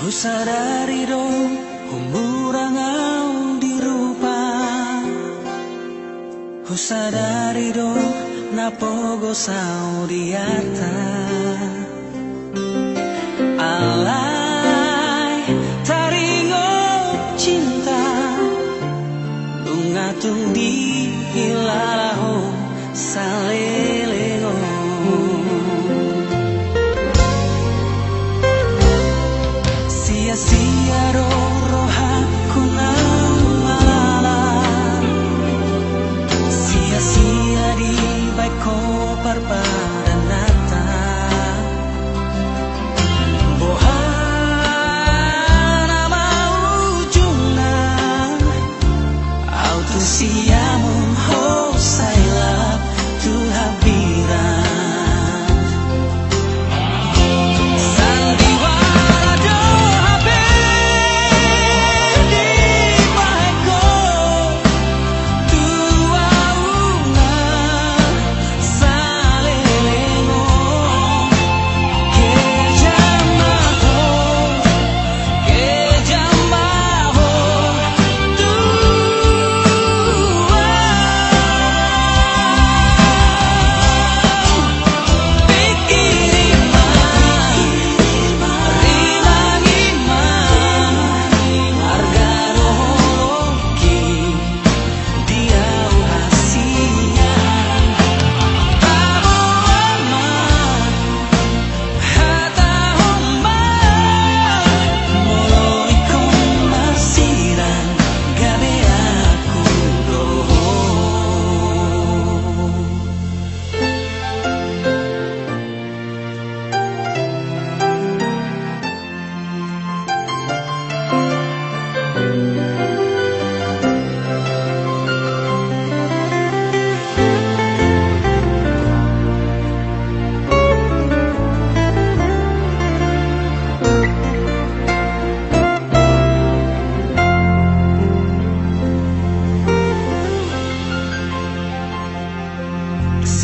Ho sarariro homurangau dirupa Ho sarariro napogo saudiata Alai taringo cinta. Lungatung di hilalaho saleh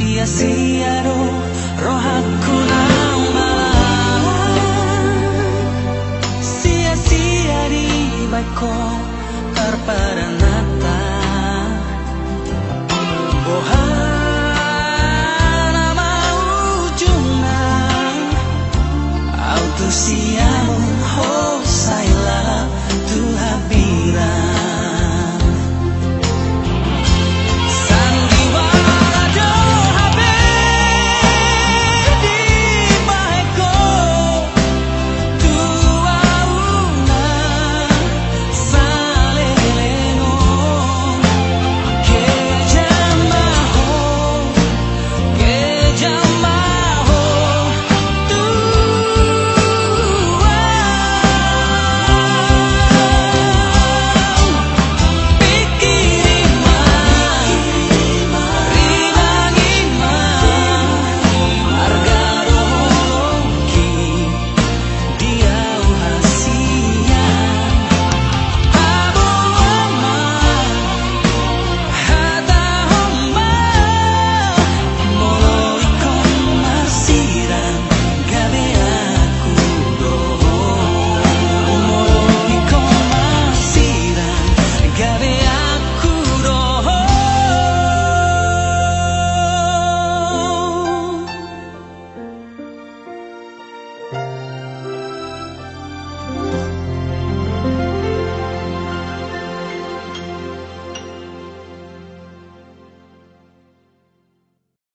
sia-siaro rohatku namalan sia-sia di baikku terperenang